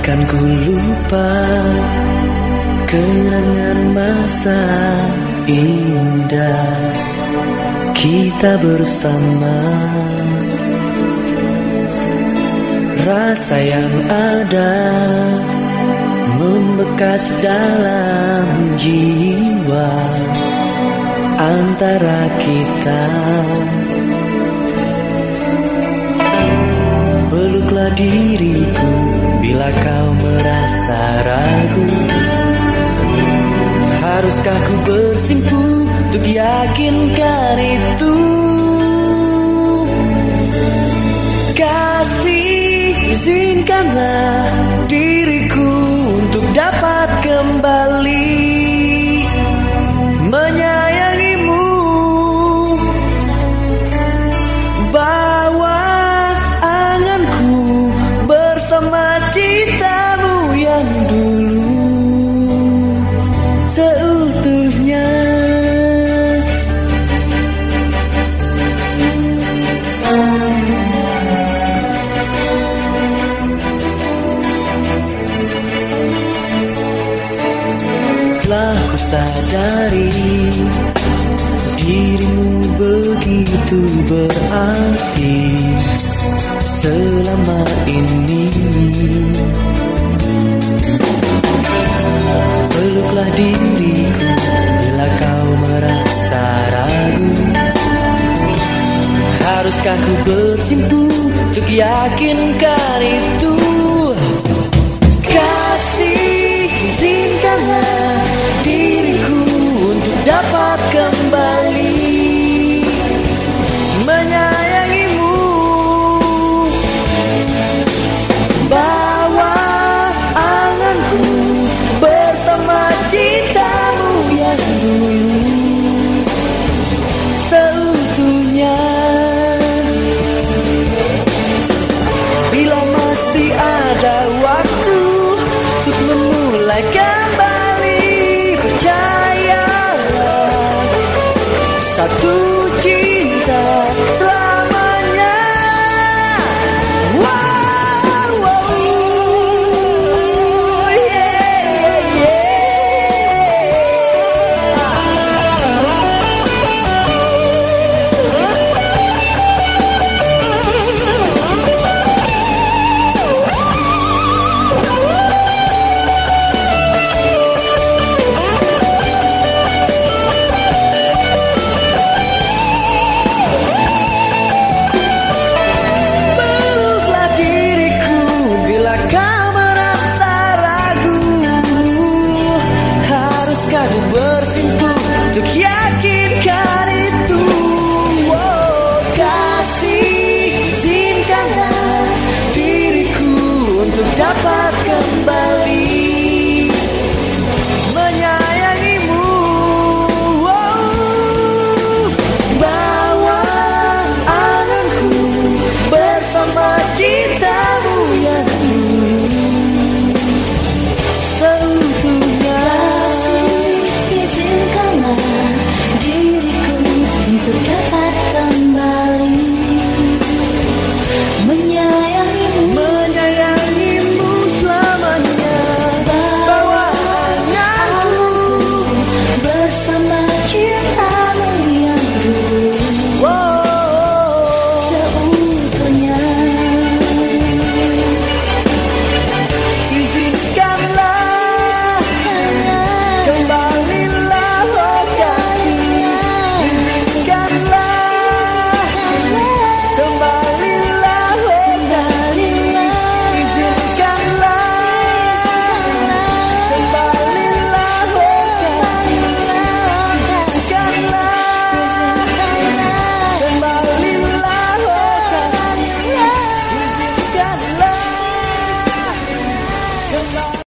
Takkan ku lupa kenangan masa indah kita bersama. Rasa yang ada membekas dalam jiwa antara kita. Peluklah diriku ragu Haruskah ku bersimpuh untuk yakinkan itu? Kasih izinkanlah diriku sadari Dirimu begitu berarti Selama ini. Peluklah diriku Bila kau merasa ragu. Haruskah ku bersimpuh Untuk yakinkan itu deixa bersimpuh untuk yakin